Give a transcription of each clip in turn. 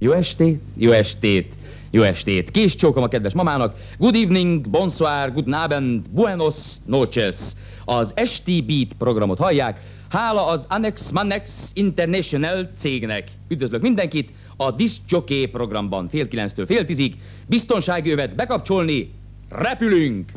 Jó estét, jó estét, jó estét. Kés csókom a kedves mamának. Good evening, bonsoir, good abend, buenos noches. Az Esti Beat programot hallják. Hála az Annex Manex International cégnek. Üdvözlök mindenkit a Disc Jockey programban fél kilenctől fél tízig. Biztonsági övet bekapcsolni. Repülünk!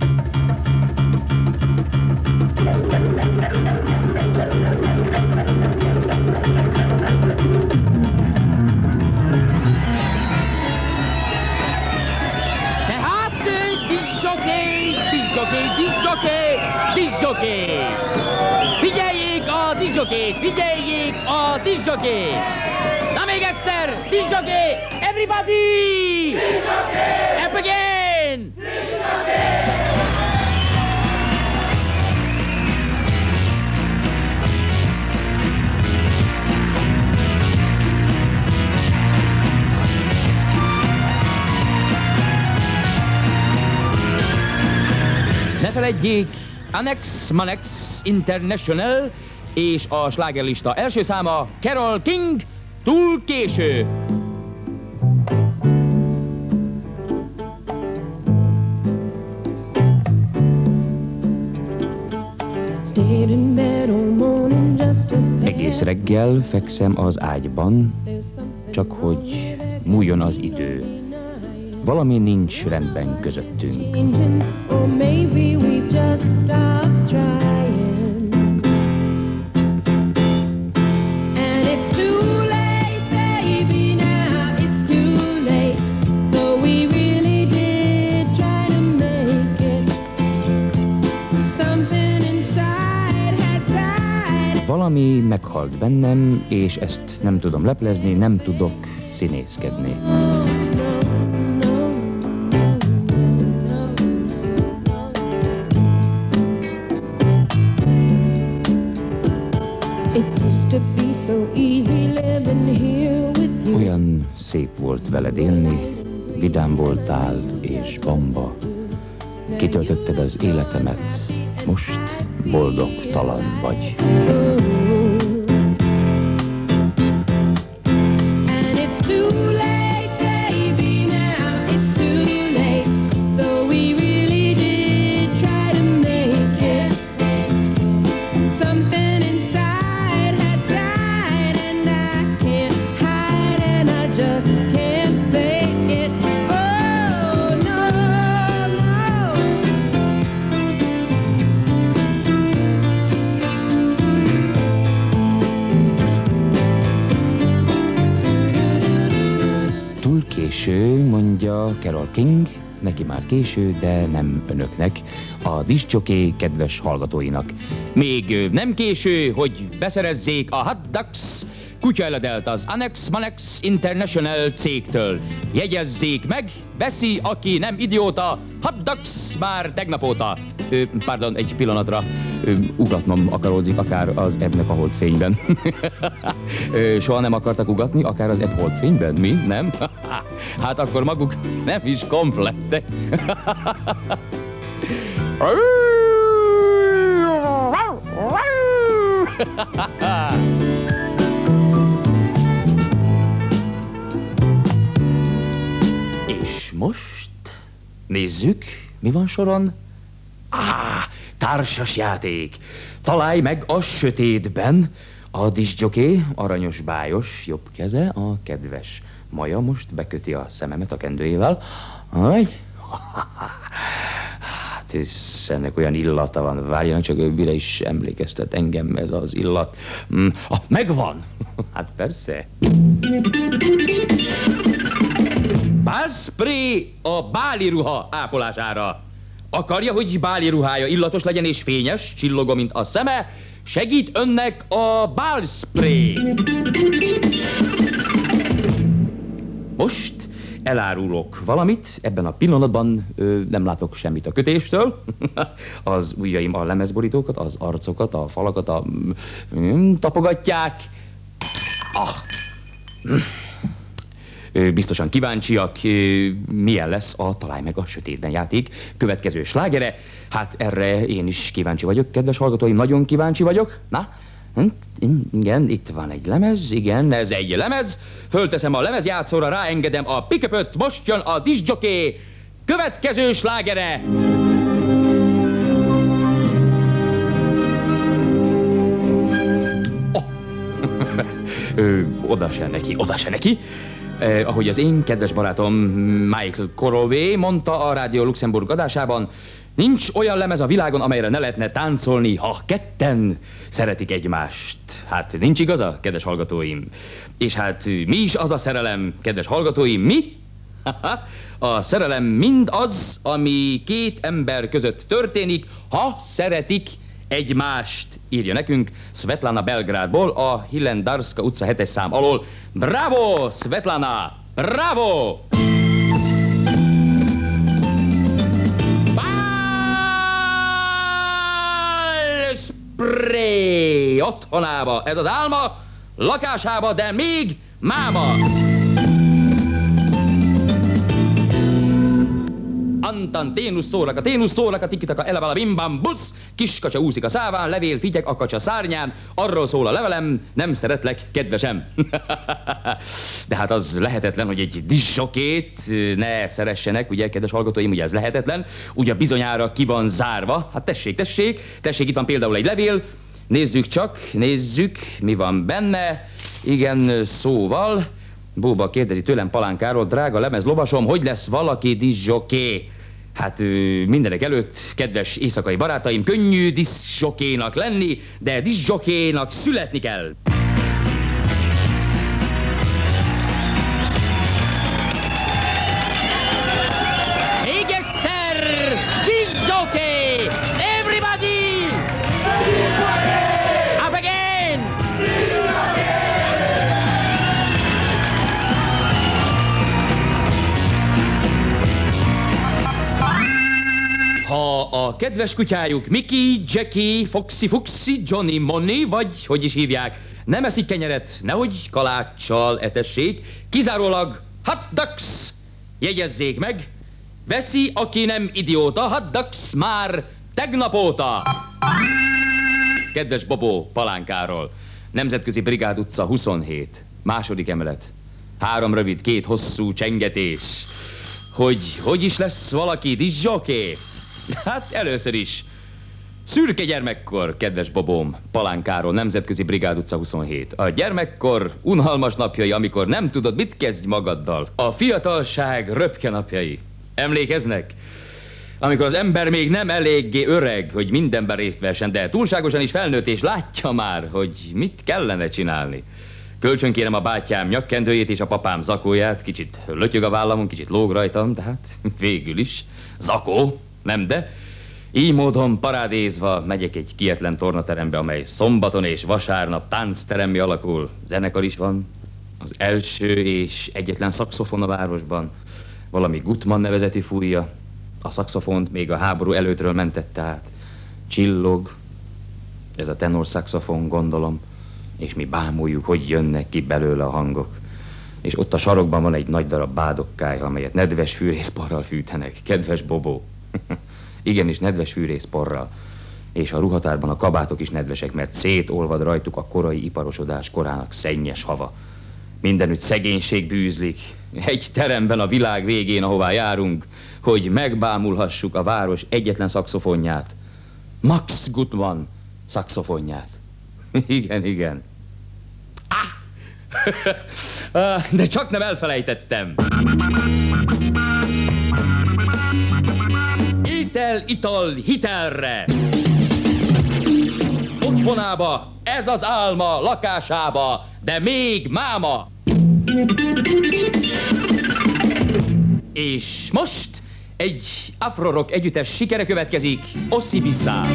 A disjockey, figyeljék a disjockey. Na még egyszer, disjockey, everybody! Disjockey! Up again! Ne feledjék, Annex Manex International és a slágerlista első száma Carol King, túl késő. Egész reggel fekszem az ágyban, csak hogy múljon az idő. Valami nincs rendben közöttünk. Meghalt bennem, és ezt nem tudom leplezni, nem tudok színészkedni. Olyan szép volt veled élni, vidám voltál és bomba. Kitöltötted az életemet, most boldogtalan vagy. Már késő, de nem önöknek, a discjockey kedves hallgatóinak. Még nem késő, hogy beszerezzék a Hot Ducks kutyaeledelt az Annex Manex International cégtől. Jegyezzék meg, veszi, aki nem idióta, Hot Ducks már tegnap óta. Ö, pardon, egy pillanatra ö, ugatnom akaródzik akár az ebnek a holdfényben. Ö, Soha nem akartak ugatni, akár az ebb holdfényben? Mi? Nem? hát akkor maguk nem is komplettek. És most nézzük, mi van soron? Á, társas játék. Találj meg a sötétben. A disjoké, aranyos bájos, jobb keze, a kedves Maja most beköti a szememet a kendőjével. Aj, hát és ennek olyan illata van, várjanak csak, mire is emlékeztet engem ez az illat. Ah, megvan! Hát persze. Bálspray a báli ruha ápolására. Akarja, hogy báli ruhája illatos legyen és fényes, csillogó, mint a szeme? Segít önnek a bálspray. Most elárulok valamit, ebben a pillanatban ö, nem látok semmit a kötéstől. az ujjaim a lemezborítókat, az arcokat, a falakat a, mm, tapogatják. Ah. Biztosan kíváncsiak, milyen lesz a Találj meg a sötétben játék következő slágere. Hát erre én is kíváncsi vagyok, kedves hallgatóim, nagyon kíváncsi vagyok. Na, Hm, Igen, itt van egy lemez, igen, ez egy lemez. Fölteszem a lemezjátszóra, ráengedem a piköpöt, most jön a disjoké következő slágere. Ö, oda se neki, oda se neki. Eh, ahogy az én kedves barátom Michael Korové mondta a Rádió Luxemburg adásában, nincs olyan lemez a világon, amelyre ne lehetne táncolni, ha ketten szeretik egymást. Hát nincs igaza, kedves hallgatóim? És hát mi is az a szerelem, kedves hallgatóim, mi? A szerelem mind az, ami két ember között történik, ha szeretik egymást, írja nekünk Svetlana Belgrádból, a Hillendarska utca 7 szám alól. Bravo, Svetlana! Bravo! Bálspray! Otthonába, ez az álma, lakásába, de még máma! Antan, ténusz szóraka, ténusz szóraka, tikitaka, elevel a bimbam, busz, kiskacsa úszik a száván, levél, figyek, a kacsa szárnyán, arról szól a levelem, nem szeretlek, kedvesem. De hát az lehetetlen, hogy egy disokét ne szeressenek, ugye, kedves hallgatóim, ugye ez lehetetlen, ugye bizonyára ki van zárva. Hát tessék, tessék, tessék, itt van például egy levél, nézzük csak, nézzük, mi van benne. Igen, szóval, Bóba kérdezi tőlem Palánkáról, drága lemez lovasom, hogy lesz valaki disjoké? Hát mindenek előtt, kedves éjszakai barátaim, könnyű disjokénak lenni, de disjokénak születni kell. Kedves kutyájuk Mickey, Jackie, Foxy, Fuxy, Johnny, Money, vagy hogy is hívják, nem eszik kenyeret, nehogy kaláccsal etessék, kizárólag hot dogs, jegyezzék meg, veszi, aki nem idióta, hot dogs már tegnap óta. Kedves Bobó Palánkáról, Nemzetközi Brigád utca 27, második emelet. Három rövid, két hosszú csengetés. Hogy, hogy is lesz valaki disjoké? Hát először is. Szürke gyermekkor, kedves Bobóm, Palánkáról, Nemzetközi Brigád utca 27. A gyermekkor unalmas napjai, amikor nem tudod, mit kezdj magaddal. A fiatalság röpke napjai. Emlékeznek? Amikor az ember még nem eléggé öreg, hogy mindenben részt vessen, de túlságosan is felnőtt, és látja már, hogy mit kellene csinálni. Kölcsönkérem a bátyám nyakkendőjét és a papám zakóját, kicsit lötyög a vállamon, kicsit lóg rajtam, de hát végül is. Zakó, nem de. Így módon parádézva megyek egy kietlen tornaterembe, amely szombaton és vasárnap táncteremmi alakul. Zenekar is van. Az első és egyetlen szakszofon a városban. Valami Gutmann nevezeti fújja. A szakszofont még a háború előttről mentette át. Csillog. Ez a tenor szakszofon, gondolom. És mi bámuljuk, hogy jönnek ki belőle a hangok. És ott a sarokban van egy nagy darab bádokkája, amelyet nedves fűrészporral fűtenek. Kedves Bobó. Igenis, nedves fűrészporral. És a ruhatárban a kabátok is nedvesek, mert szétolvad rajtuk a korai iparosodás korának szennyes hava. Mindenütt szegénység bűzlik. Egy teremben a világ végén, ahová járunk, hogy megbámulhassuk a város egyetlen szakszofonját. Max Gutmann szakszofonját. Igen, igen. Ah! De csak nem elfelejtettem. Étel, ital, hitelre. Otthonába, ez az álma, lakásába, de még máma. És most egy afrorock együttes sikere következik, Ossi Bissá.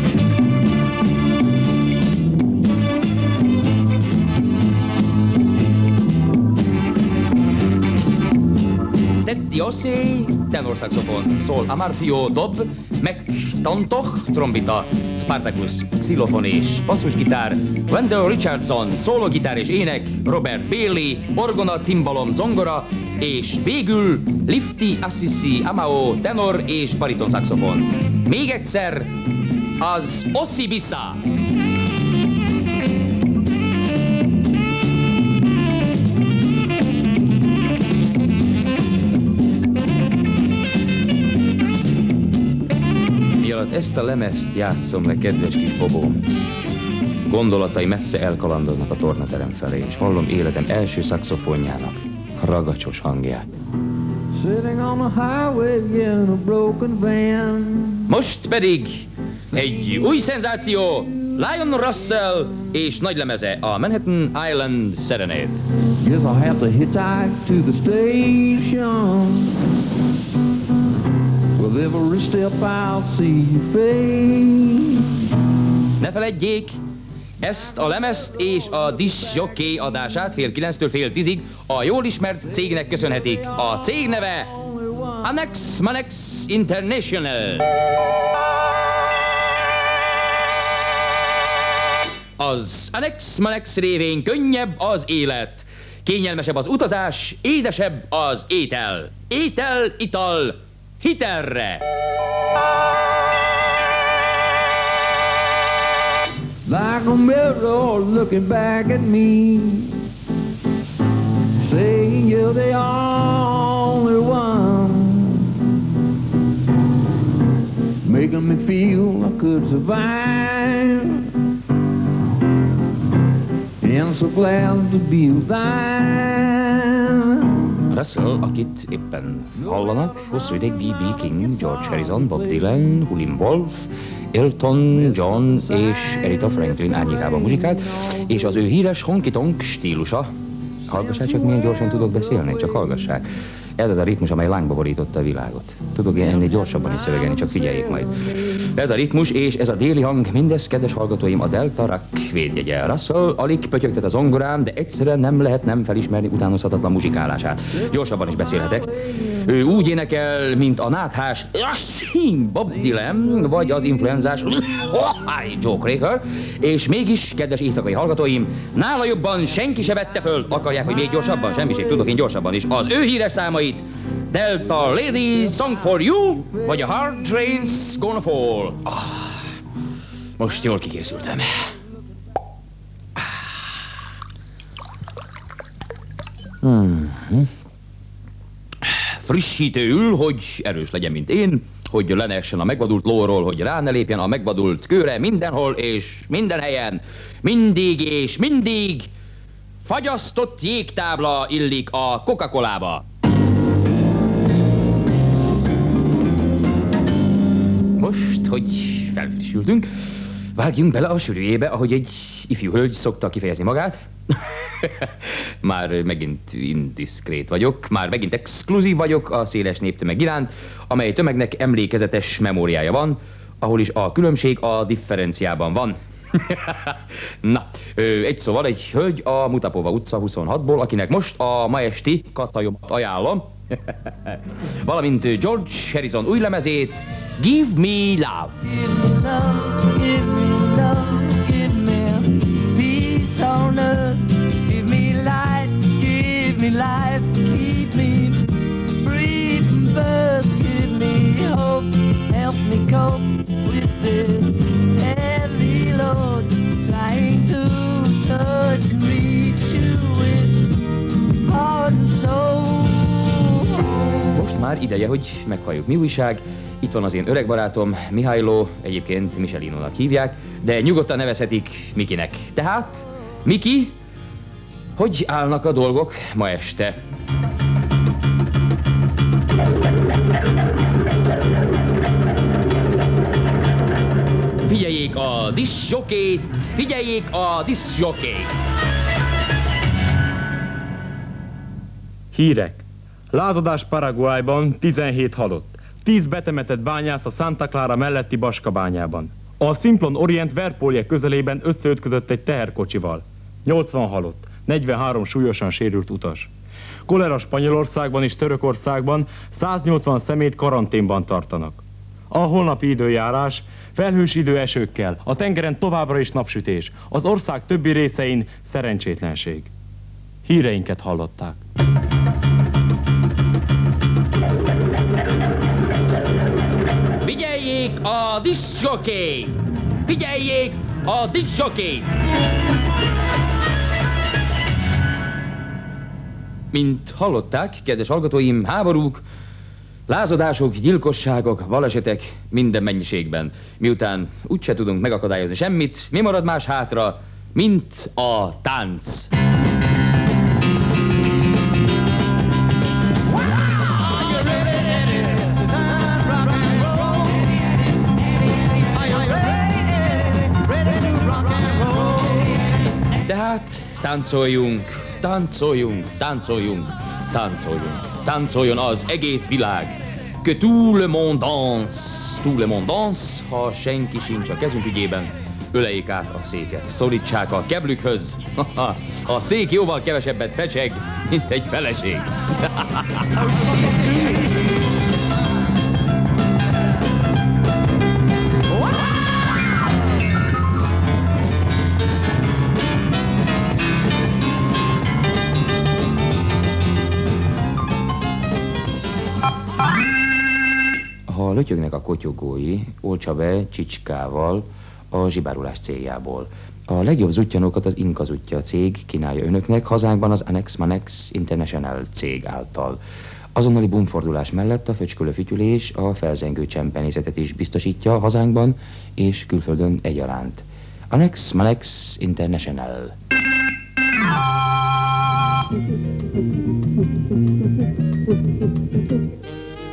Tetti Ossi, tenorsaxofon, szól Amarfio, dob, meg Tantoch, trombita, Spartacus, xilofon és basszusgitár, Wendell Richardson, szólógitár és ének, Robert Bailey, orgona, cimbalom, zongora, és végül Lifty Assisi, Amao, tenor és bariton saxofon. Még egyszer, az Ossi alatt ezt a lemezt játszom le, kedves kis bobóm. Gondolatai messze elkalandoznak a tornaterem felé, és hallom életem első szaxofonjának ragacsos hangját. Most pedig egy új szenzáció, Lion Russell és nagy lemeze, a Manhattan Island Serenade. Guess I'll have to hitchhike to the station. Every step I'll see your face. Ne feledjék, ezt a lemezt és a disjockey adását fél kilenctől fél tízig a jól ismert cégnek köszönhetik. A cég neve Annex Manex International. Az Annex Manex révén könnyebb az élet, kényelmesebb az utazás, édesebb az étel. Étel, ital, hitelre. Like a mirror looking back at me. Saying you're the only one. Making me feel I could survive. And so glad to be thine. Russell, akit éppen hallanak, hosszú ideig B.B. King, George Harrison, Bob Dylan, William Wolf, Elton John és Erita Franklin árnyékában muzsikált, és az ő híres honky-tonk stílusa. Hallgassák csak, milyen gyorsan tudok beszélni, csak hallgassák. Ez az a ritmus, amely lángba borította a világot. Tudok én ennél gyorsabban is szövegelni, csak figyeljék majd. Ez a ritmus és ez a déli hang, mindez, kedves hallgatóim, a Delta Rock védjegye. Russell alig pötyögtet a zongorán, de egyszerűen nem lehet nem felismerni utánozhatatlan muzsikálását. Gyorsabban is beszélhetek. Ő úgy énekel, mint a náthás Bob Dylan, vagy az influenzás Joe Cracker, és mégis, kedves éjszakai hallgatóim, nála jobban senki se vette föl. Akarják, hogy még gyorsabban? Semmiség, tudok én gyorsabban is. Az ő híres számait Delta Lady Song for You, vagy a Hard Trains Gonna Fall. Ah, most jól kikészültem. frissítőül, hogy erős legyen, mint én, hogy lenessen a megvadult lóról, hogy rá ne lépjen a megvadult kőre mindenhol és minden helyen, mindig és mindig fagyasztott jégtábla illik a Coca-Colába. Most, hogy felfrissültünk, vágjunk bele a sűrűjébe, ahogy egy ifjú hölgy szokta kifejezni magát. már megint indiszkrét vagyok, már megint exkluzív vagyok a széles néptömeg iránt, amely tömegnek emlékezetes memóriája van, ahol is a különbség a differenciában van. Na, egy szóval egy hölgy a Mutapova utca 26-ból, akinek most a ma esti katajomat ajánlom, valamint George Harrison új lemezét, Give Me Love. Heavy load. Trying to touch and reach you with heart and soul. Most már ideje, hogy meghalljuk mi újság. Itt van az én öreg barátom, Mihailo, egyébként Michelinonak hívják, de nyugodtan nevezhetik Mikinek. Tehát, Miki, hogy állnak a dolgok ma este? A diszsokét! Figyeljék a diszsokét! Hírek. Lázadás Paraguayban 17 halott. 10 betemetett bányász a Santa Clara melletti Baskabányában. A Simplon Orient Verpolje közelében összeütközött egy teherkocsival. 80 halott, 43 súlyosan sérült utas. Kolera Spanyolországban és Törökországban 180 szemét karanténban tartanak. A holnapi időjárás felhős időesőkkel, a tengeren továbbra is napsütés, az ország többi részein szerencsétlenség. Híreinket hallották. Figyeljék a diszsokét! Figyeljék a diszsokét! Mint hallották, kedves hallgatóim, háborúk, Lázadások, gyilkosságok, balesetek minden mennyiségben. Miután úgyse tudunk megakadályozni semmit, mi marad más hátra, mint a tánc. Tehát táncoljunk, táncoljunk, táncoljunk, táncoljunk. Táncoljon az egész világ. Que tout le monde danse, tout le monde danse, ha senki sincs a kezünk ügyében, öleik át a széket, szorítsák a keblükhöz. a szék jóval kevesebbet fecseg, mint egy feleség. lötyögnek a kotyogói, olcsa be csicskával a zsibárulás céljából. A legjobb zutyanókat az Inka Zutya cég kínálja önöknek, hazánkban az Annex Manex International cég által. Azonnali bumfordulás mellett a föcskölő fütyülés a felzengő csempenészetet is biztosítja hazánkban és külföldön egyaránt. Annex Manex International.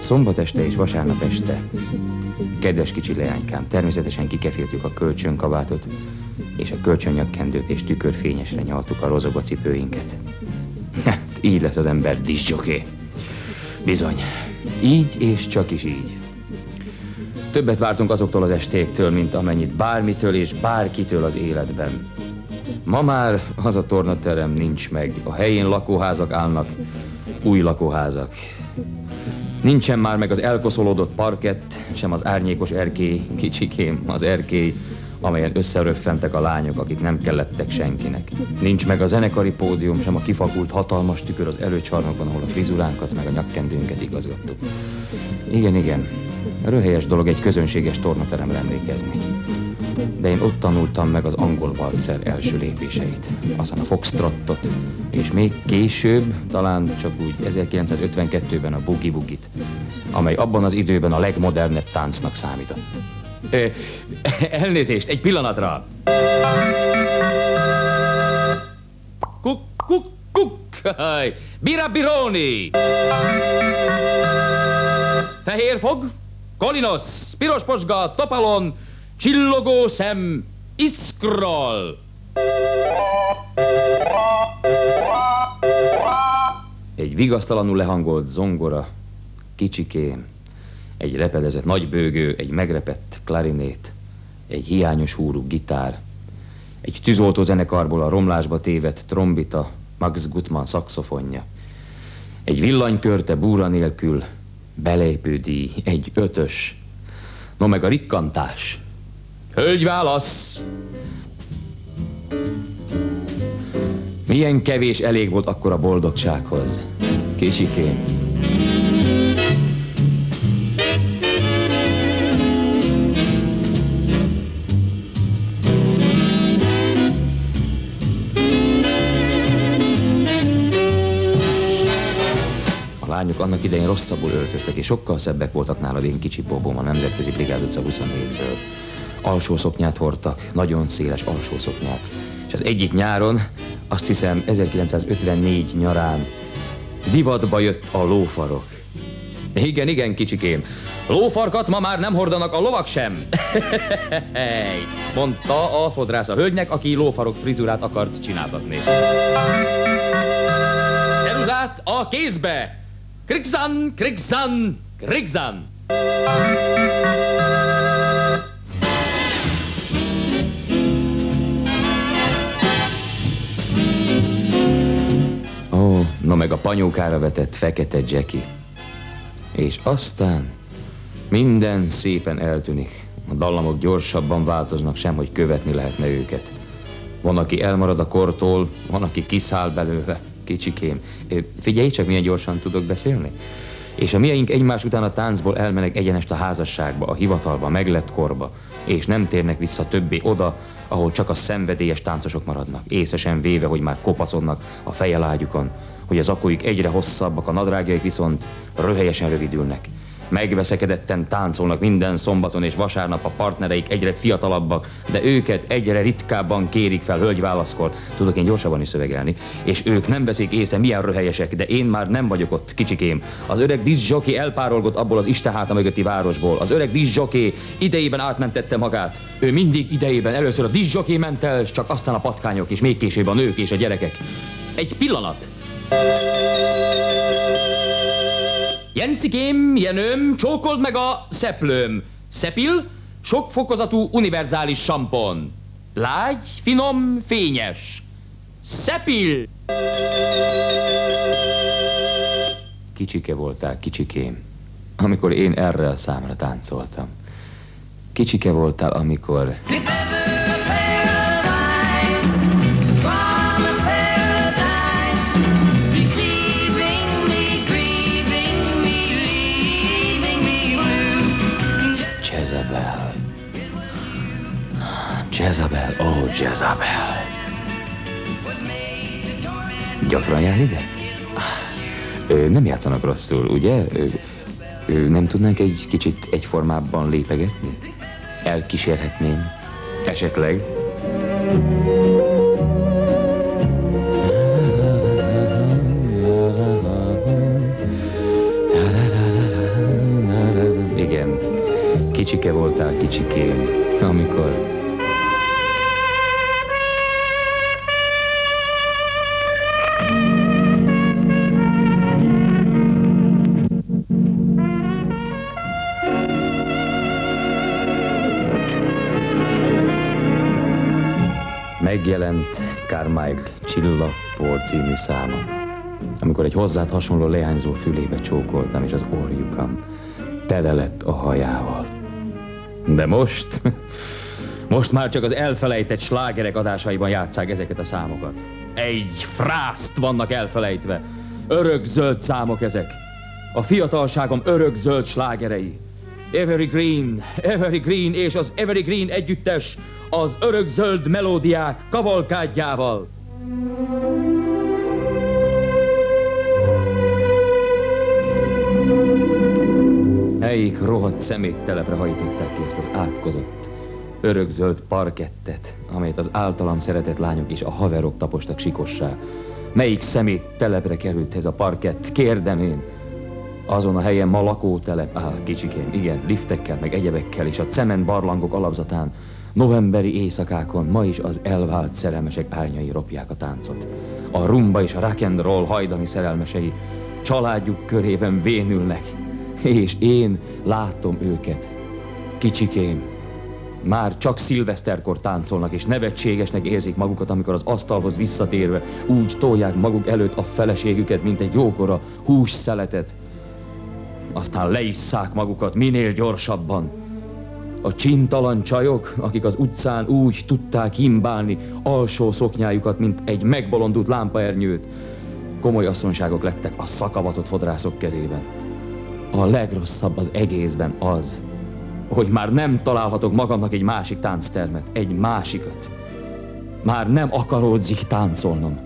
Szombat este és vasárnap este. Kedves kicsi leánykám, természetesen kikeféltük a kölcsönkabátot, és a kölcsönnyakkendőt és tükörfényesre nyaltuk a rozoga cipőinket. Hát, így lesz az ember discsoké. Bizony, így és csak is így. Többet vártunk azoktól az estéktől, mint amennyit bármitől és bárkitől az életben. Ma már az a tornaterem nincs meg, a helyén lakóházak állnak, új lakóházak, Nincsen már meg az elkoszolódott parkett, sem az árnyékos erkély, kicsikém, az erkély, amelyen összeröffentek a lányok, akik nem kellettek senkinek. Nincs meg a zenekari pódium, sem a kifakult hatalmas tükör az előcsarnokban, ahol a frizuránkat meg a nyakkendőnket igazgattuk. Igen, igen, röhelyes dolog egy közönséges tornateremre emlékezni. De én ott tanultam meg az angol valcer első lépéseit, aztán a foxtrottot, és még később, talán csak úgy 1952-ben a boogie bugit, amely abban az időben a legmodernebb táncnak számított. Ö, elnézést, egy pillanatra! Kuk, kuk, kuk! Birabironi! Fehér fog, kolinosz, piros posga, topalon, csillogó szem, iszkrol! Egy vigasztalanul lehangolt zongora, kicsikém, egy repedezett nagybőgő, egy megrepett klarinét, egy hiányos húrú gitár, egy tűzoltó zenekarból a romlásba tévedt trombita, Max Gutmann szaxofonja, egy villanykörte búra nélkül, belépődíj, egy ötös, no meg a rikkantás. Hölgy válasz! Milyen kevés elég volt akkor a boldogsághoz. Kicsikém. Lányok annak idején rosszabbul öltöztek, és sokkal szebbek voltak nálad én kicsi bobom a Nemzetközi Brigád utca 24-ből. Alsó szoknyát hordtak, nagyon széles alsó szoknyát. És az egyik nyáron, azt hiszem 1954 nyarán, divatba jött a lófarok. Igen, igen, kicsikém. Lófarkat ma már nem hordanak a lovak sem. Mondta a fodrász a hölgynek, aki lófarok frizurát akart csináltatni. Ceruzát a kézbe! Krigzan, krigzan, krigzan! No meg a panyókára vetett fekete Jackie. És aztán minden szépen eltűnik. A dallamok gyorsabban változnak sem, hogy követni lehetne őket. Van, aki elmarad a kortól, van, aki kiszáll belőle. Kicsikém. Figyelj csak, milyen gyorsan tudok beszélni. És a mieink egymás után a táncból elmenek egyenest a házasságba, a hivatalba, meglett korba, és nem térnek vissza többé oda, ahol csak a szenvedélyes táncosok maradnak, észesen véve, hogy már kopaszodnak a fejelágyukon, hogy az akóik egyre hosszabbak, a nadrágjaik viszont röhelyesen rövidülnek, Megveszekedetten táncolnak minden szombaton és vasárnap a partnereik egyre fiatalabbak, de őket egyre ritkábban kérik fel hölgyválaszkor. Tudok én gyorsabban is szövegelni. És ők nem veszik észre, milyen röhelyesek, de én már nem vagyok ott, kicsikém. Az öreg diszjoki elpárolgott abból az isteháta mögötti városból. Az öreg diszjoki idejében átmentette magát. Ő mindig idejében először a diszjoki ment el, csak aztán a patkányok, és még később a nők és a gyerekek. Egy pillanat! Jencikém, Jenőm, csókold meg a szeplőm. Szepil, sok fokozatú univerzális sampon. Lágy, finom, fényes. Szepil! Kicsike voltál, kicsikém, amikor én erre a számra táncoltam. Kicsike voltál, amikor... Jezebel. Jezebel, ó, oh, Jezebel. Gyakran jár ide? Nem játszanak rosszul, ugye? Nem tudnánk egy kicsit egyformábban lépegetni? Elkísérhetném? Esetleg? Igen, kicsike voltál, kicsikém, amikor... Megjelent Carmike Csilla Por című száma. Amikor egy hozzád hasonló leányzó fülébe csókoltam, és az orjukam tele lett a hajával. De most, most már csak az elfelejtett slágerek adásaiban játszák ezeket a számokat. Egy frászt vannak elfelejtve. Örök zöld számok ezek. A fiatalságom örök zöld slágerei. Every Green, Every Green és az Every Green együttes az örök zöld melódiák kavalkádjával. Melyik rohadt szeméttelepre hajtották ki ezt az átkozott, örökzöld parkettet, amelyet az általam szeretett lányok és a haverok tapostak sikossá. Melyik szemét telepre került ez a parkett? Kérdem én. Azon a helyen ma lakótelep áll, kicsikém, igen, liftekkel, meg egyebekkel, és a cement barlangok alapzatán novemberi éjszakákon ma is az elvált szerelmesek árnyai ropják a táncot. A rumba és a rock and roll hajdani szerelmesei családjuk körében vénülnek, és én látom őket. Kicsikém, már csak szilveszterkor táncolnak, és nevetségesnek érzik magukat, amikor az asztalhoz visszatérve úgy tolják maguk előtt a feleségüket, mint egy jókora hússzeletet. Aztán leisszák magukat minél gyorsabban. A csintalan csajok, akik az utcán úgy tudták himbálni alsó szoknyájukat, mint egy megbolondult lámpaernyőt, komoly asszonyságok lettek a szakavatott fodrászok kezében. A legrosszabb az egészben az, hogy már nem találhatok magamnak egy másik tánctermet, egy másikat. Már nem akaródzik táncolnom.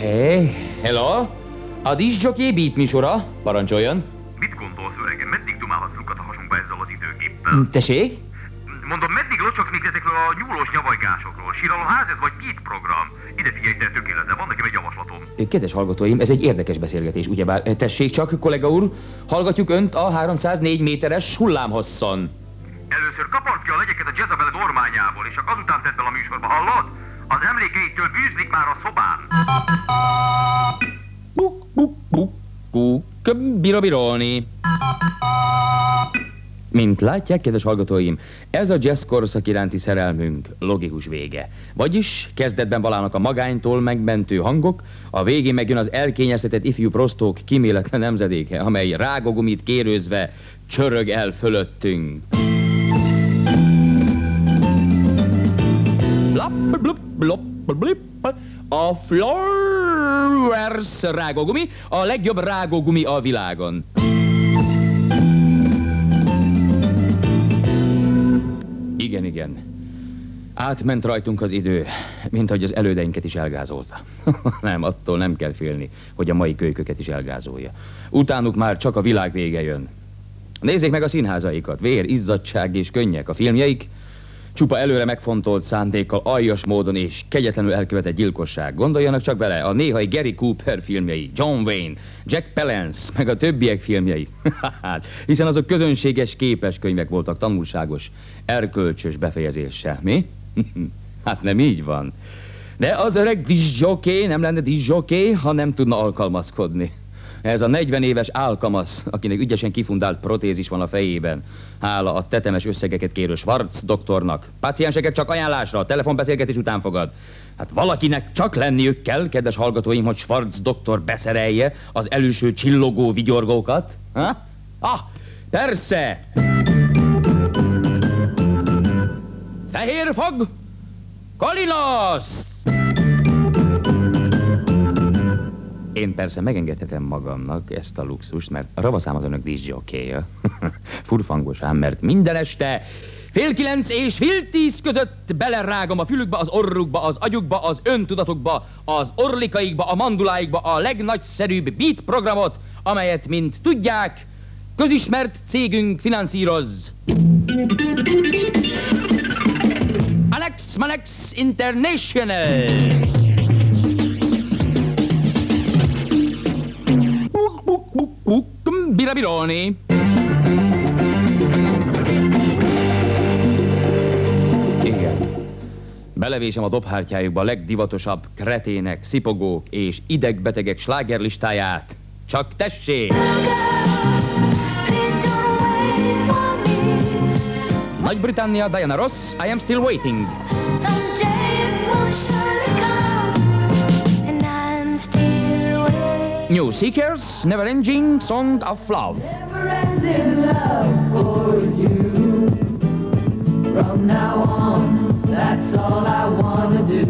Hé, hello? A disjockey beat műsora, parancsoljon. Tessék? Mondom, meddig locsogsz még ezekről a nyúlós nyavajgásokról? Síralomház ez vagy beat program? Ide figyelj, te tökéletes, van nekem egy javaslatom. Kedves hallgatóim, ez egy érdekes beszélgetés, ugyebár. Tessék csak, kollega úr, hallgatjuk önt a 304 méteres hullámhosszon. Először kapart ki a legyeket a Jezebeled ormányából, és csak azután tedd a műsorba, hallod? Az emlékeitől bűzlik már a szobán. Buk, buk, buk, kuk, birobirolni. Mint látják, kedves hallgatóim, ez a jazz korszak iránti szerelmünk logikus vége. Vagyis kezdetben valának a magánytól megmentő hangok, a végén megjön az elkényeztetett ifjú prostók kiméletlen nemzedéke, amely rágogumit kérőzve csörög el fölöttünk. Blap, blup, blop, blip. A Flowers rágógumi, a legjobb rágógumi a világon. Igen, igen. Átment rajtunk az idő, mint ahogy az elődeinket is elgázolta. nem, attól nem kell félni, hogy a mai kölyköket is elgázolja. Utánuk már csak a világ vége jön. Nézzék meg a színházaikat. Vér, izzadság és könnyek. A filmjeik csupa előre megfontolt szándékkal, aljas módon és kegyetlenül elkövetett gyilkosság. Gondoljanak csak bele, a néhai Gary Cooper filmjei, John Wayne, Jack Palance, meg a többiek filmjei. Hiszen azok közönséges képes könyvek voltak tanulságos, erkölcsös befejezéssel. Mi? hát nem így van. De az öreg disjoké nem lenne disjoké, ha nem tudna alkalmazkodni. Ez a 40 éves álkamasz, akinek ügyesen kifundált protézis van a fejében. Hála a tetemes összegeket kérő Schwarz doktornak. Pacienseket csak ajánlásra, telefonbeszélgetés után fogad. Hát valakinek csak lenniük kell, kedves hallgatóim, hogy Schwarz doktor beszerelje az előső csillogó vigyorgókat. Ha? Ah, persze! Fehér fog! Kolinos! Én persze megengedhetem magamnak ezt a luxust, mert ravaszám az önök díszsjokéja. Furfangos ám, mert minden este fél kilenc és fél tíz között belerágom a fülükbe, az orrukba, az agyukba, az öntudatokba, az orlikaikba, a manduláikba a legnagyszerűbb beat programot, amelyet, mint tudják, közismert cégünk finanszíroz. Alex Malex International. Buk, birabironi. Igen. Belevésem a dobhártyájukba a legdivatosabb kretének, szipogók és idegbetegek slágerlistáját. Csak tessék! Nagy-Britannia, Diana Ross, I am still waiting. Someday New Seekers, Never Ending Song of Love. From now on, that's all I wanna do.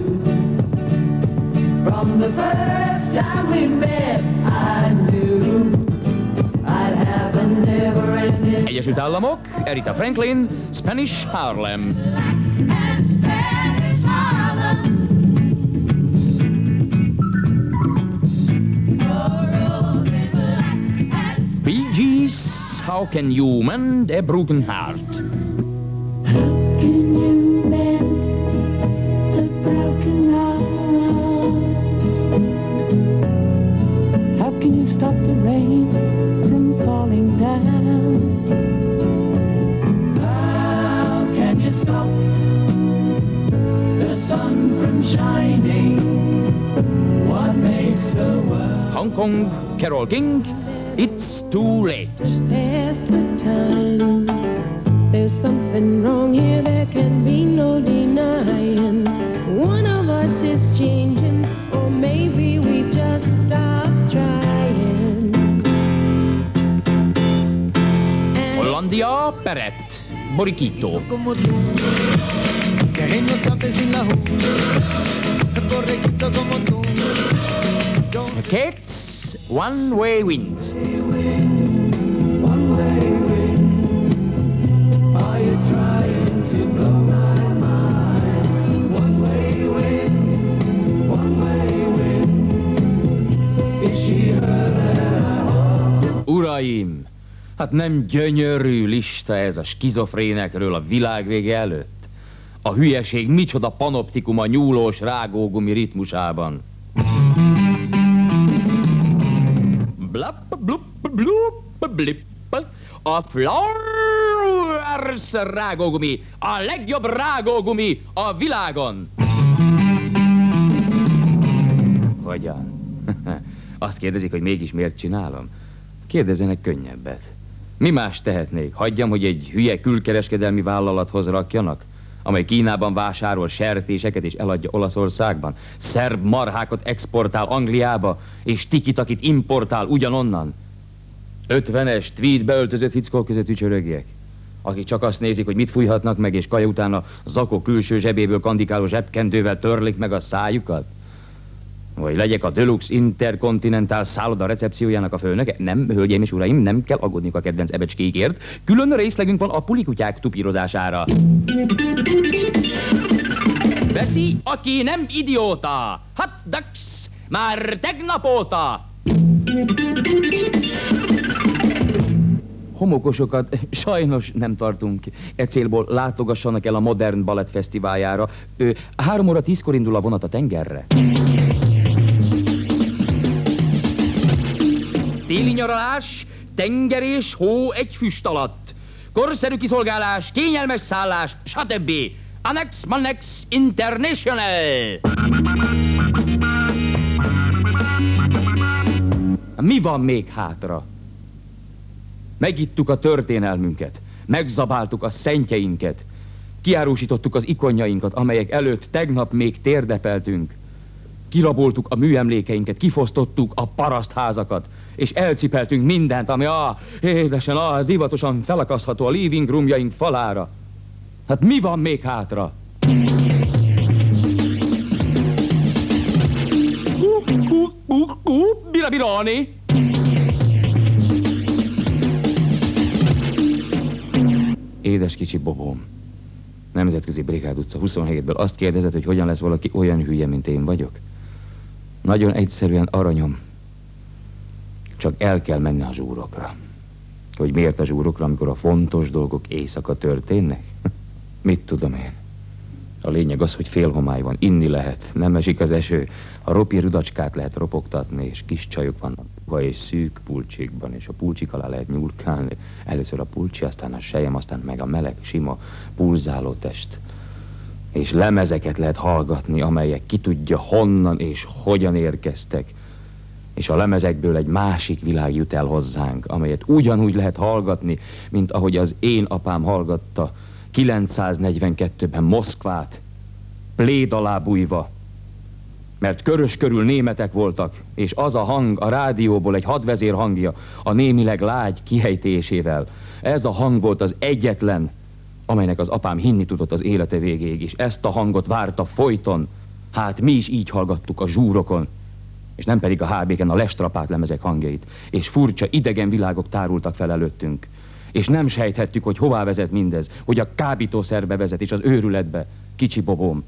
From the first time we met, I knew I'd have a never-ending Egyesült Államok, Erita Franklin, Spanish Harlem. Can You Mend a Broken Heart? Can you mend a broken heart? How can you stop the rain from falling down? How can you stop the sun from shining? What makes the world? Hong Kong, Carol King, It's Too Late time. There's something wrong here, there can be no denying. One of us is changing, or maybe we've just stopped trying. Hollandia Kids, One Way Wind. Uraim, hát nem gyönyörű lista ez a skizofrénekről a világ vége előtt? A hülyeség micsoda panoptikum a nyúlós rágógumi ritmusában. Blap, blup, blup, blip. A Flowers rágógumi, a legjobb rágógumi a világon. Hogyan? Azt kérdezik, hogy mégis miért csinálom? Kérdezzenek könnyebbet. Mi más tehetnék? Hagyjam, hogy egy hülye külkereskedelmi vállalathoz rakjanak? amely Kínában vásárol sertéseket és eladja Olaszországban, szerb marhákat exportál Angliába, és tikitakit importál ugyanonnan. Ötvenes, tweed beöltözött fickók között ücsörögjek, akik csak azt nézik, hogy mit fújhatnak meg, és kaja után a zakó külső zsebéből kandikáló zsebkendővel törlik meg a szájukat. Vagy legyek a Deluxe Intercontinental szálloda recepciójának a főnöke? Nem, hölgyeim és uraim, nem kell aggódniuk a kedvenc ebecskékért. Külön részlegünk van a pulikutyák tupírozására. veszi, aki nem idióta. Hát, dax, már tegnap óta. Homokosokat sajnos nem tartunk. E célból látogassanak el a Modern Ballet Fesztiváljára. Ő, három óra tízkor indul a vonat a tengerre. Téli nyaralás, tenger és hó egy füst alatt. Korszerű kiszolgálás, kényelmes szállás, stb. Annex Manex International. Mi van még hátra? Megittuk a történelmünket, megzabáltuk a szentjeinket, kiárusítottuk az ikonjainkat, amelyek előtt tegnap még térdepeltünk. Kiraboltuk a műemlékeinket, kifosztottuk a parasztházakat, és elcipeltünk mindent, ami ah, édesen, ah, divatosan felakasztható a living roomjaink falára. Hát mi van még hátra? Bira birani! Édes kicsi bobóm. Nemzetközi Brigád utca 27-ből azt kérdezed, hogy hogyan lesz valaki olyan hülye, mint én vagyok? Nagyon egyszerűen aranyom. Csak el kell menni a zsúrokra. Hogy miért a zsúrokra, amikor a fontos dolgok éjszaka történnek? Mit tudom én? A lényeg az, hogy félhomály van, inni lehet, nem esik az eső, a ropi rudacskát lehet ropogtatni, és kis csajok vannak puha és szűk pulcsikban, és a pulcsik alá lehet nyúlkálni. Először a pulcsi, aztán a sejem, aztán meg a meleg, sima, pulzáló test. És lemezeket lehet hallgatni, amelyek ki tudja honnan és hogyan érkeztek. És a lemezekből egy másik világ jut el hozzánk, amelyet ugyanúgy lehet hallgatni, mint ahogy az én apám hallgatta 942-ben Moszkvát, pléd alá bújva, mert körös körül németek voltak, és az a hang a rádióból egy hadvezér hangja, a némileg lágy kihejtésével. Ez a hang volt az egyetlen, amelynek az apám hinni tudott az élete végéig, és ezt a hangot várta folyton. Hát mi is így hallgattuk a zsúrokon, és nem pedig a HB-ken a lestrapált lemezek hangjait, és furcsa idegen világok tárultak fel előttünk. És nem sejthettük, hogy hová vezet mindez, hogy a kábítószerbe vezet, és az őrületbe. Kicsi bobóm,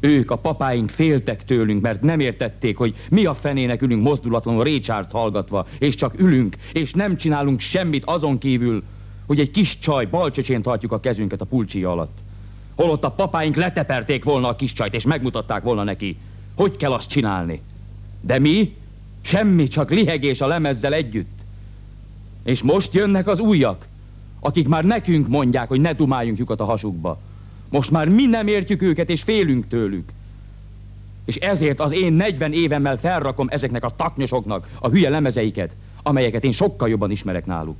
ők, a papáink féltek tőlünk, mert nem értették, hogy mi a fenének ülünk mozdulatlanul Richards hallgatva, és csak ülünk, és nem csinálunk semmit azon kívül, hogy egy kis csaj balcsöcsén tartjuk a kezünket a pulcsi alatt. Holott a papáink leteperték volna a kis csajt, és megmutatták volna neki, hogy kell azt csinálni. De mi? Semmi, csak lihegés a lemezzel együtt. És most jönnek az újak, akik már nekünk mondják, hogy ne dumáljunk lyukat a hasukba. Most már mi nem értjük őket, és félünk tőlük. És ezért az én 40 évemmel felrakom ezeknek a taknyosoknak a hülye lemezeiket, amelyeket én sokkal jobban ismerek náluk.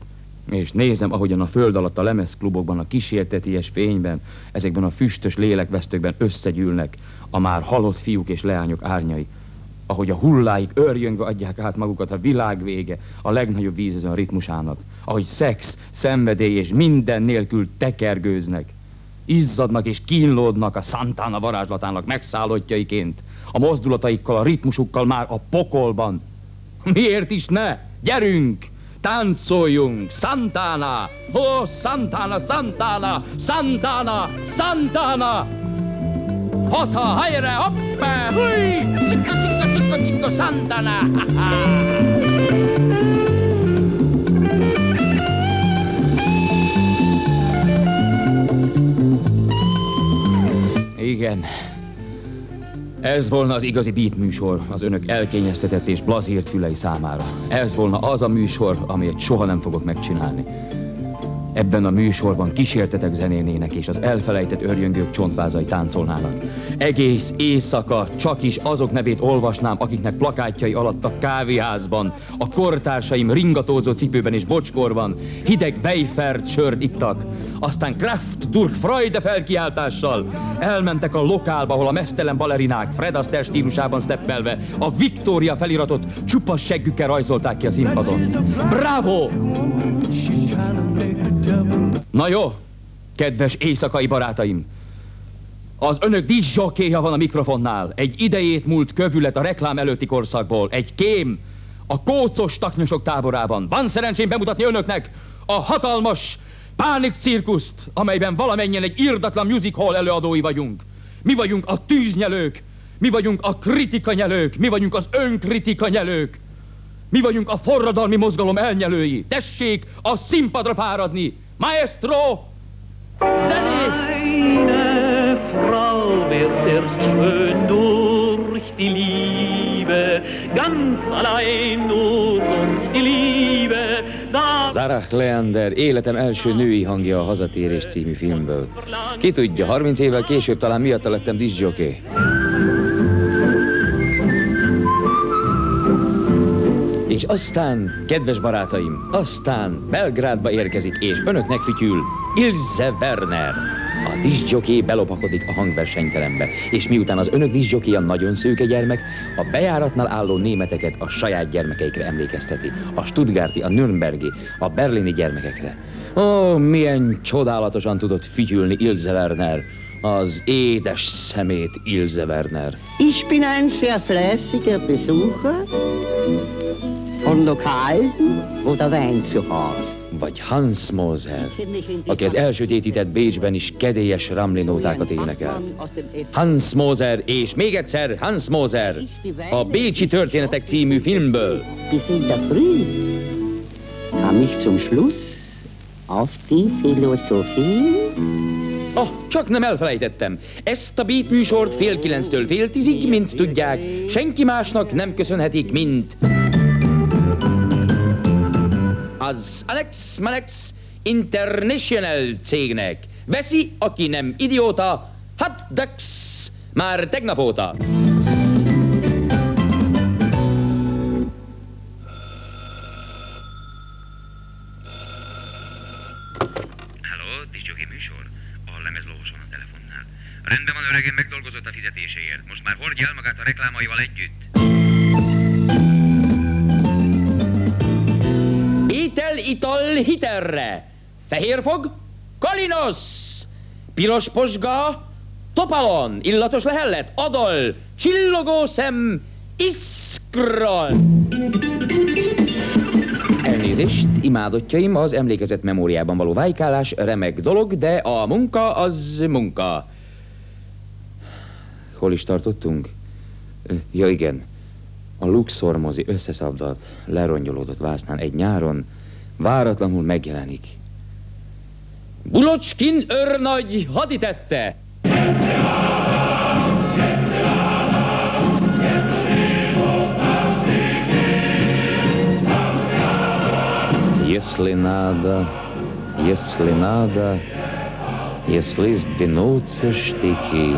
És nézem, ahogyan a föld alatt a lemezklubokban, a kísérteties fényben, ezekben a füstös lélekvesztőkben összegyűlnek a már halott fiúk és leányok árnyai, ahogy a hulláik örjöngve adják át magukat a világ vége, a legnagyobb vízözön ritmusának, ahogy szex, szenvedély és minden nélkül tekergőznek izzadnak és kínlódnak a Santana varázslatának megszállottjaiként, a mozdulataikkal, a ritmusukkal már a pokolban. Miért is ne? Gyerünk! Táncoljunk! Santana! Ó, oh, Santana, Santana! Santana! Santana! Hota, hajre, hoppá! Hui! Csikka, csikka, csikka, csikka, Santana! Igen. Ez volna az igazi beat műsor az önök elkényeztetett és blazírt fülei számára. Ez volna az a műsor, amelyet soha nem fogok megcsinálni. Ebben a műsorban kísértetek zenénének, és az elfelejtett örjöngők csontvázai táncolnának. Egész éjszaka csak is azok nevét olvasnám, akiknek plakátjai alatt a kávéházban, a kortársaim ringatózó cipőben és bocskorban hideg Weifert sört ittak. Aztán Kraft durch Freude felkiáltással elmentek a lokálba, ahol a mesztelen balerinák Fred Astaire stílusában steppelve a Victoria feliratot csupa seggükkel rajzolták ki a színpadon. Bravo! Na jó, kedves éjszakai barátaim! Az önök díszsokkéja van a mikrofonnál. Egy idejét múlt kövület a reklám előtti korszakból. Egy kém a kócos taknyosok táborában. Van szerencsém bemutatni önöknek a hatalmas pánik cirkuszt, amelyben valamennyien egy irdatlan music hall előadói vagyunk. Mi vagyunk a tűznyelők, mi vagyunk a kritikanyelők, mi vagyunk az önkritikanyelők. Mi vagyunk a forradalmi mozgalom elnyelői. Tessék a színpadra fáradni. Maestro, zenét! Eine Frau wird erst schön durch die Liebe, ganz allein nur durch die Liebe. Zarah Leander, életem első női hangja a Hazatérés című filmből. Ki tudja, 30 évvel később talán miatta lettem diszjoké. És aztán, kedves barátaim, aztán Belgrádba érkezik, és önöknek fütyül Ilse Werner. A diszjoké belopakodik a hangversenyterembe, és miután az önök diszjokéja nagyon szőke gyermek, a bejáratnál álló németeket a saját gyermekeikre emlékezteti. A Stuttgarti, a Nürnbergi, a berlini gyermekekre. Ó, milyen csodálatosan tudott fütyülni Ilse Werner, az édes szemét Ilse Werner. Ich bin ein sehr fleißiger Besucher von Lokalen, wo der Wein zu Hause. Vagy Hans Moser, aki az elsötétített Bécsben is kedélyes ramlinótákat énekelt. Hans Moser, és még egyszer Hans Moser, a Bécsi Történetek című filmből. Kam ich zum Schluss auf die Philosophie. Ah, csak nem elfelejtettem. Ezt a Beat műsort fél kilenctől fél tízig, mint tudják, senki másnak nem köszönhetik, mint... Az Alex Malex International cégnek. Veszi, aki nem idióta, hát Dax már tegnap óta. Öregem, megdolgozott a fizetéséért. Most már hordja el magát a reklámaival együtt. Étel, ital, hiterre. Fehérfog, kalinosz. Piros posga, topalon. Illatos lehellet, adol. Csillogó szem, iszkral. Elnézést, imádottjaim, az emlékezet memóriában való vájkálás remek dolog, de a munka az munka. Hol is tartottunk? Ö, Ja igen, a Luxor mozi összeszabdalt, lerongyolódott vásznán egy nyáron váratlanul megjelenik. Bulocskin őrnagy haditette! Если надо, если надо, если сдвинуться штыки.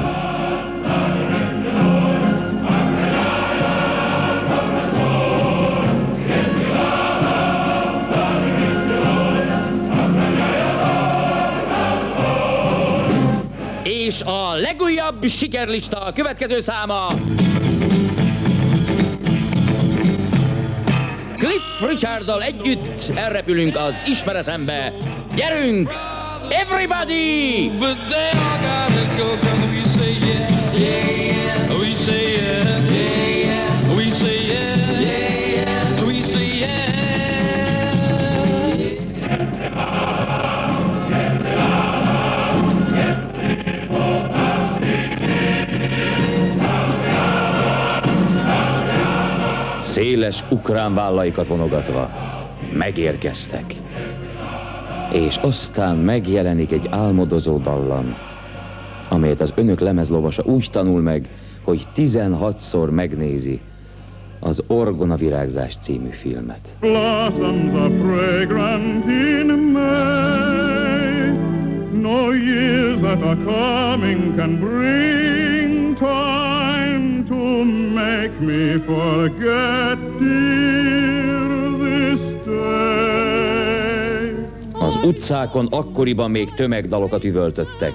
a legújabb sikerlista a következő száma... Cliff Richarddal együtt elrepülünk az ismeretembe. Gyerünk! Everybody! But they all gotta go, cause we say yeah, yeah. Széles ukrán vállaikat vonogatva megérkeztek. És aztán megjelenik egy álmodozó dallam, amelyet az önök lemezlovasa úgy tanul meg, hogy 16-szor megnézi az Orgona virágzás című filmet. Blossoms are fragrant in May. No years that are coming can bring time to make me forget, dear, this day. Az utcákon akkoriban még tömegdalokat üvöltöttek.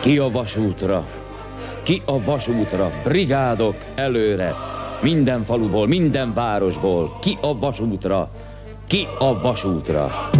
Ki a vasútra? Ki a vasútra? Brigádok előre! Minden faluból, minden városból. Ki a vasútra? Ki a vasútra?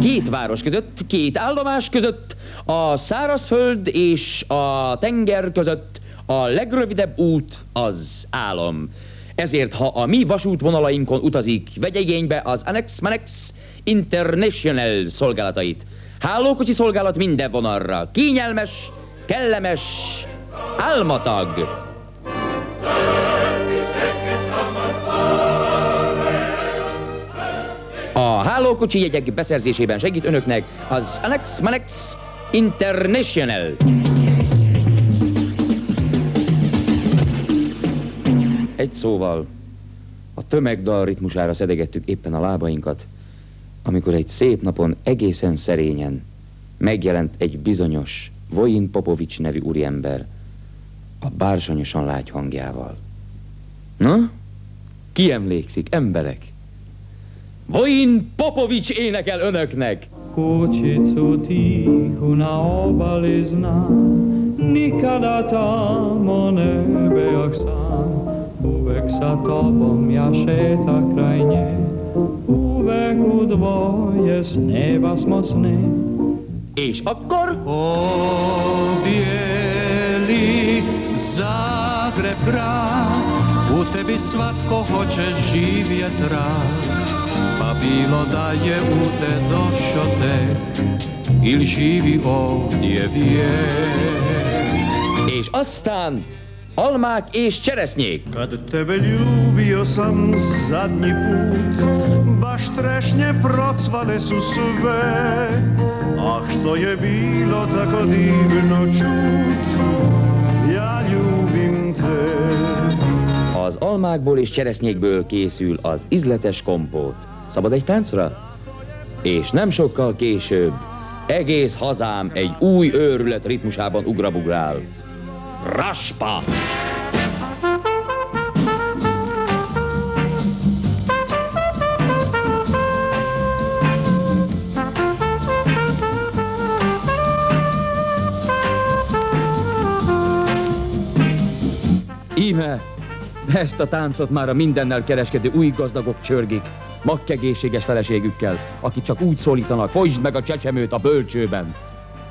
Két város között, két állomás között, A szárazföld és a tenger között a legrövidebb út az álom. Ezért, ha a mi vasútvonalainkon utazik, vegye igénybe az Annex Manex International szolgálatait. Hálókocsi szolgálat minden vonalra. Kényelmes, kellemes, álmatag. A hálókocsi jegyek beszerzésében segít önöknek az Annex Manex International. Egy szóval, a tömegdal ritmusára szedegettük éppen a lábainkat, amikor egy szép napon egészen szerényen megjelent egy bizonyos Vojin Popovics nevű úriember a bársonyosan lágy hangjával. Na? Ki emlékszik, emberek? Vojin Popovics énekel önöknek! Kućicu tihu na obali znam Nikada tamo ne bejak sam Uvek sa tobom ja šetak kraj nje Uvek u dvoje s neba smo sne És akkor O bijeli Zagreb U tebi svatko hoće živjet rad Pa bilo da je u te došo tek Il živi ovdje vijek és aztán almák és cseresznyék. Kad tebe ljubio sam zadnji put Baš trešnje procvale su sve A što je bilo tako divno čut Ja ljubim te Az almákból és cseresznyékből készül az izletes kompót. Szabad egy táncra? És nem sokkal később egész hazám egy új őrület ritmusában ugrabugrál. Raspa! Íme, ezt a táncot már a mindennel kereskedő új gazdagok csörgik, magkegészséges feleségükkel, akik csak úgy szólítanak, folytsd meg a csecsemőt a bölcsőben.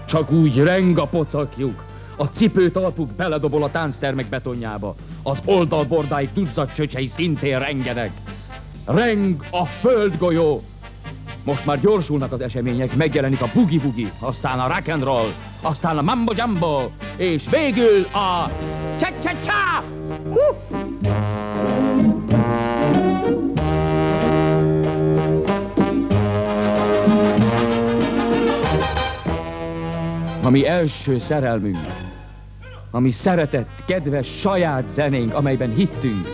Csak úgy reng a pocakjuk, a cipőtalpuk beledobol a tánctermek betonjába, az oldalbordáik duzzad csöcsei szintén rengenek. Reng a földgolyó! Most már gyorsulnak az események, megjelenik a boogie, aztán a rock and roll, aztán a mambo jumbo, és végül a cha cha cha! Hú! A mi első szerelmünk, a mi szeretett, kedves, saját zenénk, amelyben hittünk,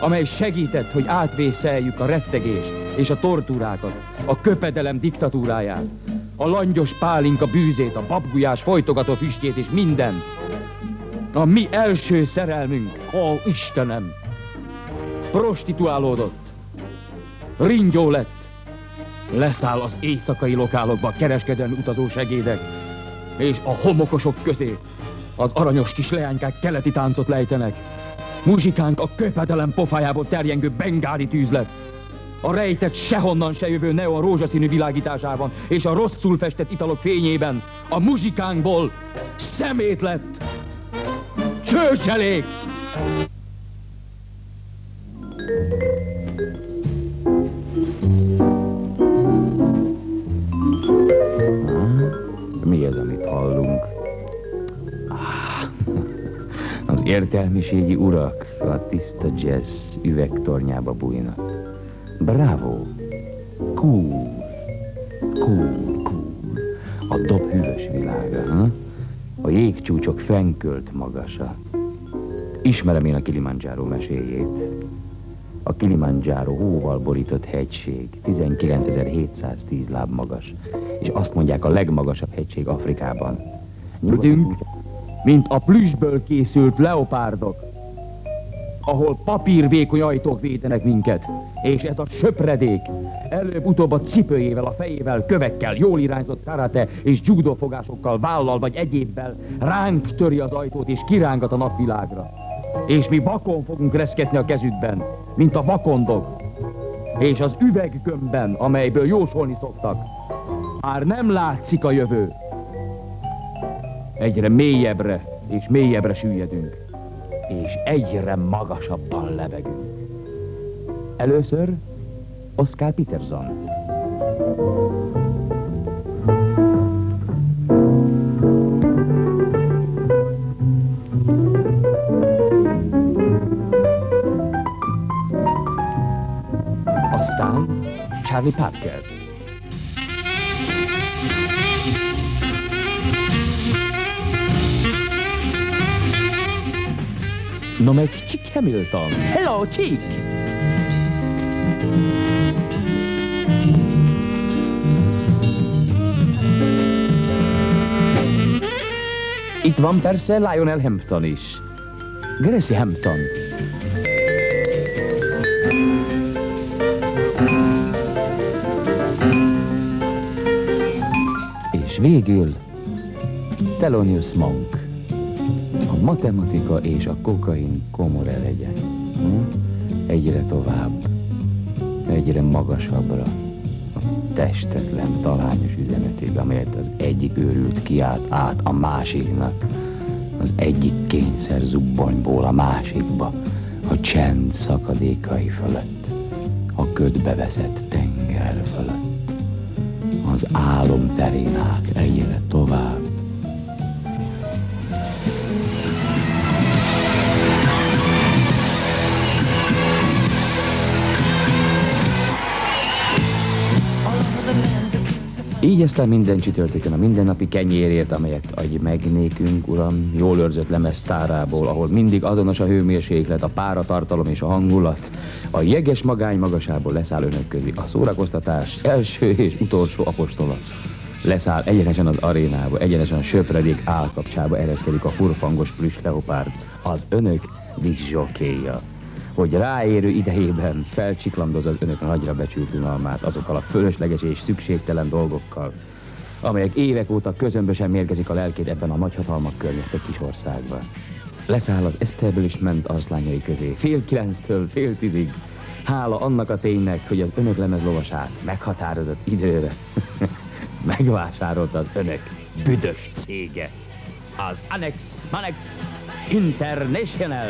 amely segített, hogy átvészeljük a rettegést és a tortúrákat, a köpedelem diktatúráját, a langyos pálinka bűzét, a babgulyás folytogató füstjét és mindent. A mi első szerelmünk, ó Istenem, prostituálódott, ringyó lett, leszáll az éjszakai lokálokba kereskedelmi utazó segédek, és a homokosok közé az aranyos kis leánykák keleti táncot lejtenek. Muzsikánk a köpedelem pofájából terjengő bengáli tűz lett. A rejtett sehonnan se jövő neon rózsaszínű világításában és a rosszul festett italok fényében a muzsikánkból szemét lett. Csőcselék! Értelmiségi urak a tiszta jazz üvegtornyába bújnak. Bravo! Cool! Cool, cool. A dob hűvös világa, ha? A jégcsúcsok fenkölt magasa. Ismerem én a Kilimanjaro meséjét. A Kilimanjaro hóval borított hegység, 19.710 láb magas, és azt mondják a legmagasabb hegység Afrikában. Nyugodjunk, mint a plüsből készült leopárdok, ahol papírvékony ajtók védenek minket, és ez a söpredék előbb-utóbb a cipőjével, a fejével, kövekkel, jól irányzott karate és judófogásokkal, vállal vagy egyébbel ránk töri az ajtót és kirángat a napvilágra. És mi vakon fogunk reszketni a kezükben, mint a vakondok. És az üveggömbben, amelyből jósolni szoktak, már nem látszik a jövő. Egyre mélyebbre és mélyebbre süllyedünk, és egyre magasabban lebegünk. Először Oscar Peterson. Aztán Charlie Parker. No meg Chick Hamilton. Hello, Chick! Itt van persze Lionel Hampton is. Gracie Hampton. És végül Thelonious Monk. Matematika és a kokain komor legyen. Hm? Egyre tovább, egyre magasabbra. A testetlen, talányos üzenetig, amelyet az egyik őrült kiált át a másiknak. Az egyik kényszer zubbonyból a másikba, a csend szakadékai fölött, a ködbe veszett tenger fölött. Az álom terén át egyre tovább, Így aztán minden csütörtökön a mindennapi kenyérért, amelyet adj meg nékünk, uram, jól őrzött lemez tárából, ahol mindig azonos a hőmérséklet, a páratartalom és a hangulat, a jeges magány magasából leszáll önök közé a szórakoztatás első és utolsó apostola. Leszáll egyenesen az arénába, egyenesen a söpredék állkapcsába ereszkedik a furfangos plüss leopárd, az önök diszszokéja hogy ráérő idejében felcsiklandoz az önök nagyra becsült unalmát azokkal a fölösleges és szükségtelen dolgokkal, amelyek évek óta közömbösen mérgezik a lelkét ebben a nagyhatalmak környezte kis országban. Leszáll az establishment arclányai közé, fél kilenctől fél tízig. Hála annak a ténynek, hogy az önök lemezlovasát meghatározott időre megvásárolta az önök büdös cége. Az Annex Manex International.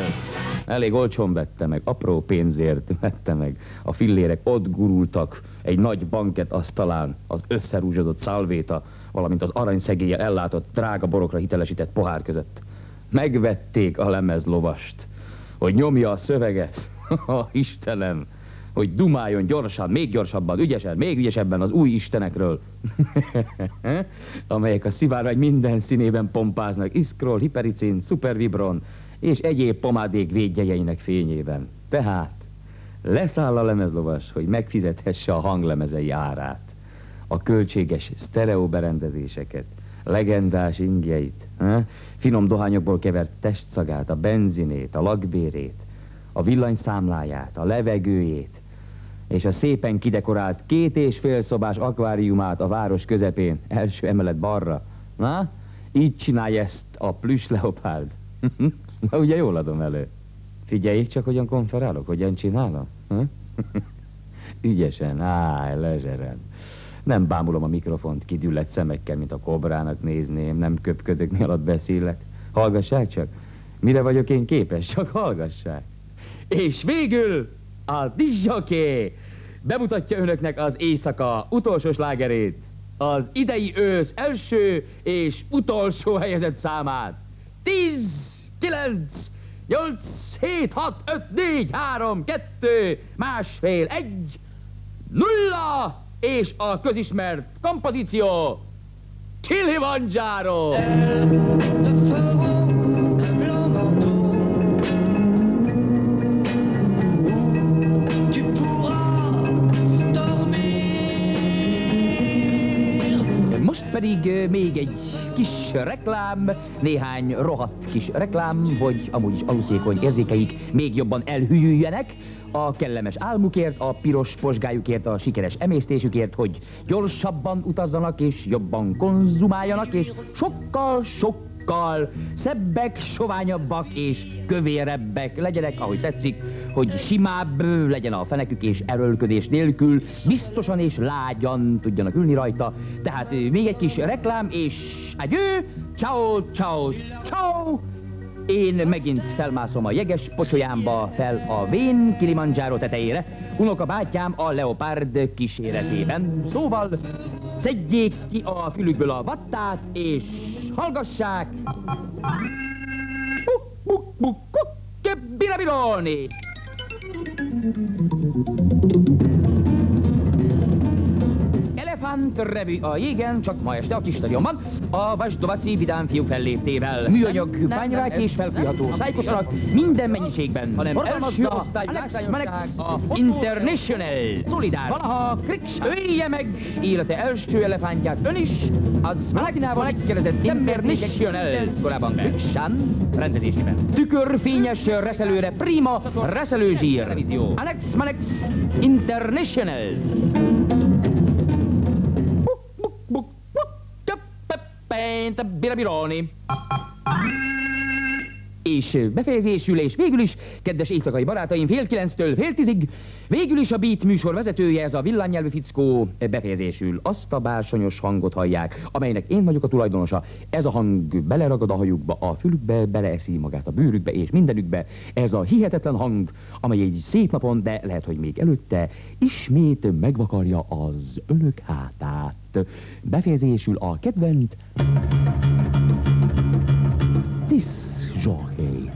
Elég olcsón vette meg, apró pénzért vette meg. A fillérek ott gurultak egy nagy banket asztalán, az összerúzsozott szalvéta, valamint az aranyszegélye ellátott drága borokra hitelesített pohár között. Megvették a lemezlovast, hogy nyomja a szöveget. Istenem, hogy dumáljon gyorsan, még gyorsabban, ügyesen, még ügyesebben az új istenekről, amelyek a szivárvány minden színében pompáznak, iszkrol, hipericin, szupervibron és egyéb pomádék védjegyeinek fényében. Tehát leszáll a lemezlovas, hogy megfizethesse a hanglemezei árát, a költséges sztereó berendezéseket, legendás ingjeit, ha? finom dohányokból kevert testszagát, a benzinét, a lakbérét, a villanyszámláját, a levegőjét, és a szépen kidekorált két és fél szobás akváriumát a város közepén, első emelet balra. Na, így csinálja ezt a plüss leopárd. Na, ugye jól adom elő. Figyeljék csak, hogyan konferálok, hogyan csinálom. Ügyesen, áj, lezseren. Nem bámulom a mikrofont kidüllett szemekkel, mint a kobrának nézném, nem köpködök, mi alatt beszélek. Hallgassák csak, mire vagyok én képes, csak hallgassák. És végül a Dizsaké bemutatja önöknek az éjszaka utolsó slágerét, az idei ősz első és utolsó helyezett számát. 10, 9, 8, 7, 6, 5, 4, 3, 2, másfél, 1, nulla, és a közismert kompozíció Kilimanjaro! te ö, még egy kis reklám, néhány rohadt kis reklám, hogy amúgy is aluszékony érzékeik még jobban elhűljenek, a kellemes álmukért, a piros posgájukért, a sikeres emésztésükért, hogy gyorsabban utazzanak és jobban konzumáljanak, és sokkal, sokkal szebbek, soványabbak és kövérebbek legyenek, ahogy tetszik, hogy simább legyen a fenekük és erőlködés nélkül, biztosan és lágyan tudjanak ülni rajta. Tehát még egy kis reklám, és agyő, Ciao, ciao, ciao! Én megint felmászom a jeges pocsolyámba fel a vén Kilimanjaro tetejére, unoka bátyám a leopárd kíséretében. Szóval szedjék ki a fülükből a vattát, és hallgassák! Buk, buk, buk, kukke, birabiloni! Elefánt revű a jégen, csak ma este a kis stadionban, a Vasdovaci vidám fiúk felléptével. Műanyag bányrák és felfújható szájkosarak minden mennyiségben, hanem első osztály Alex Manex International. Solidár. Valaha Kriks ölje meg! Élete első elefántját ön is, az Malakinával megkérdezett International korábban Kriksán rendezésében. Tükörfényes reszelőre prima reszelőzsír. Alex Manex International. Birabironi. És befejezésül és végül is, kedves éjszakai barátaim, fél kilenctől fél tízig, végül is a Beat műsor vezetője, ez a villanynyelvű fickó befejezésül azt a bársonyos hangot hallják, amelynek én vagyok a tulajdonosa. Ez a hang beleragad a hajukba, a fülükbe, beleeszi magát a bőrükbe és mindenükbe. Ez a hihetetlen hang, amely egy szép napon, de lehet, hogy még előtte, ismét megvakarja az önök hátát. Befejezésül a kedvenc Tis jockey.